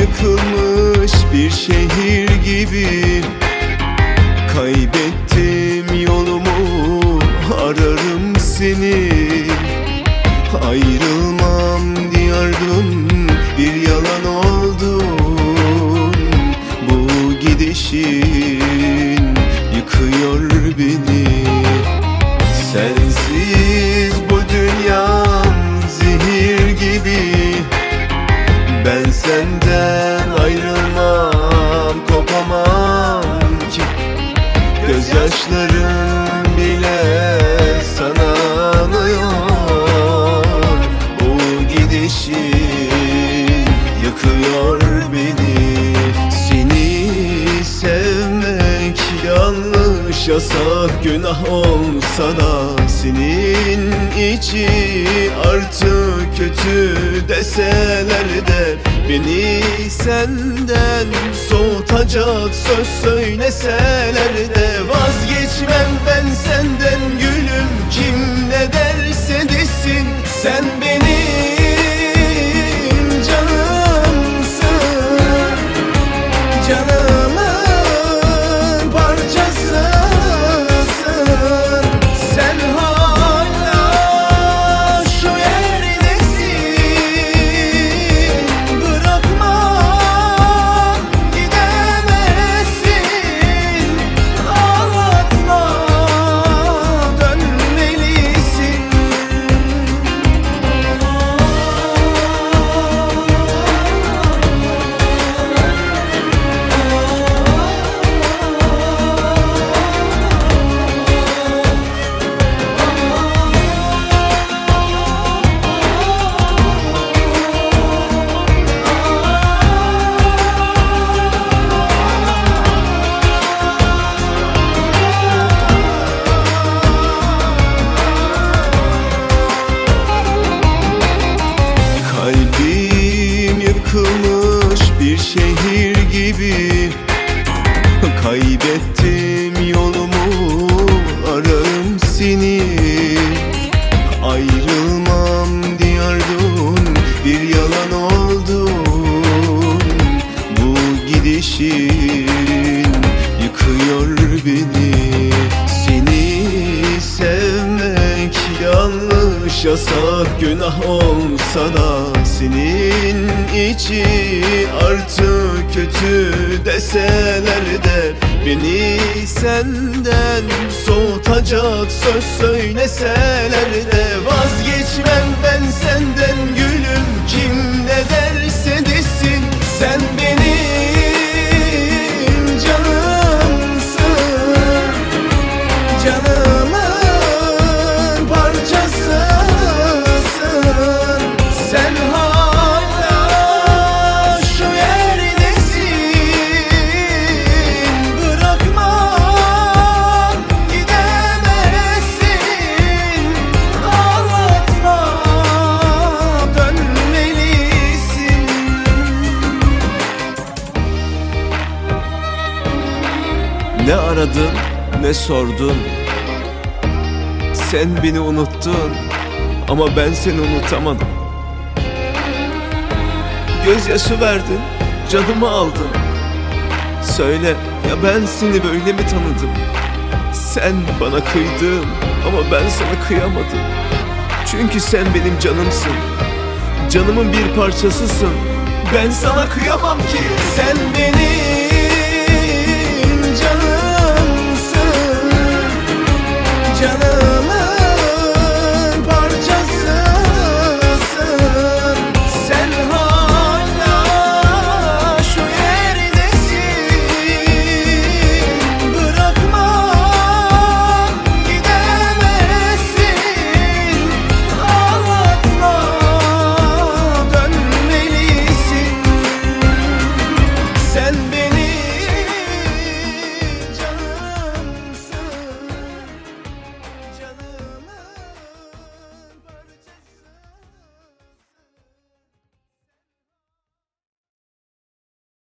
yıkılmış bir şehir gibi. Kaybettim yolumu ararım seni. Ayrılmam diyardın bir yalan oldun Bu gidişin yıkıyor beni. Sensiz bu dünyam zehir gibi senden ayrılmam kopamam ki. Gözyaşlarım bile sana ağlıyor Bu gidişin yıkıyor beni. Seni sevmek yanlış yasak günah olsa da Senin içi artık kötü deseler de Beni senden soğutacak söz söyleseler de Vazgeçmem ben senden gülüm kim yıkılmış bir şehir gibi. Kaybettim yolumu ararım seni. Ayrılmam diyardın bir yalan oldun Bu gidişin yıkıyor beni yanlış yasak günah olsa da Senin içi artık kötü deseler de Beni senden soğutacak söz söyleseler de Vazgeçmem ben senden gülüm kim ne derse Ne aradın ne sordun? Sen beni unuttun Ama ben seni unutamadım. Gözyaşı verdin Canımı aldın. Söyle ya ben seni böyle mi tanıdım? Sen bana kıydın Ama ben sana kıyamadım. Çünkü sen benim canımsın. Canımın bir parçasısın. Ben sana kıyamam ki. Sen benim